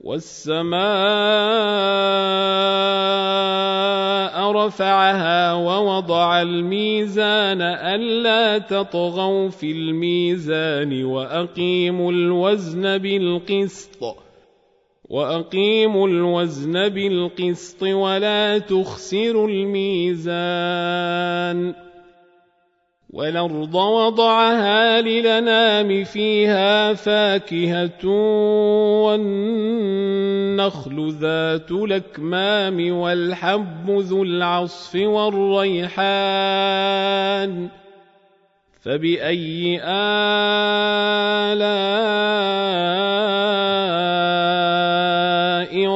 والسماء رفعها ووضع الميزان ألا تطغوا في الميزان وأقيموا الوزن بالقسط وأقيموا الوزن بالقسط ولا تخسروا الميزان والأرض وضعها للنام فيها فاكهة والنخل ذات الأكمام والحب ذو العصف والريحان. فبأي آلاء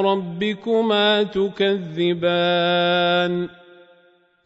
ربكما تكذبان؟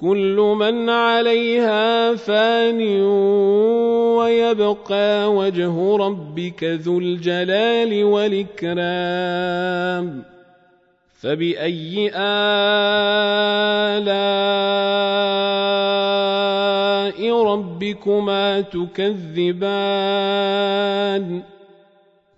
كل من عليها فان ويبقى وجه ربك ذو الجلال والإكرام. فبأي آلاء ربكما تكذبان؟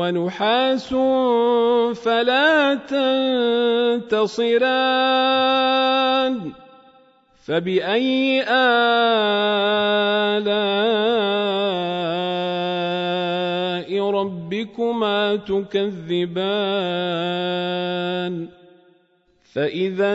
ونحاس فلا تنتصران. فبأي آلاء ربكما تكذبان؟ فإذا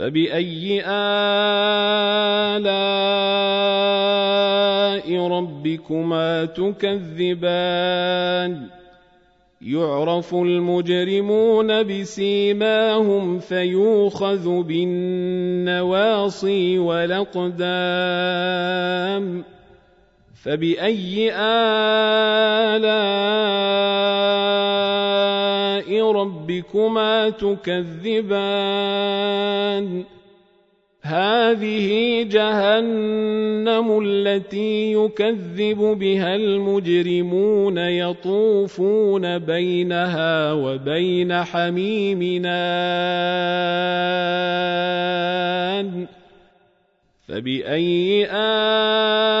فبأي آلاء ربكما تكذبان يعرف المجرمون بسيماهم فيوخذ بالنواصي والأقدام فبأي آلاء ربكما تكذبان. هذه جهنم التي يكذب بها المجرمون يطوفون بينها وبين حميمنا. فبأي آلاء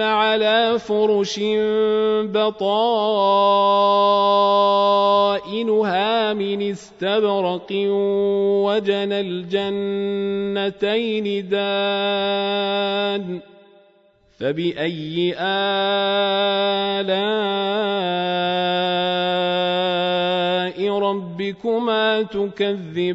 على فرش بطائنها من استبرق وجنى الجنتين دان فبأي آلاء ربكما تكذبان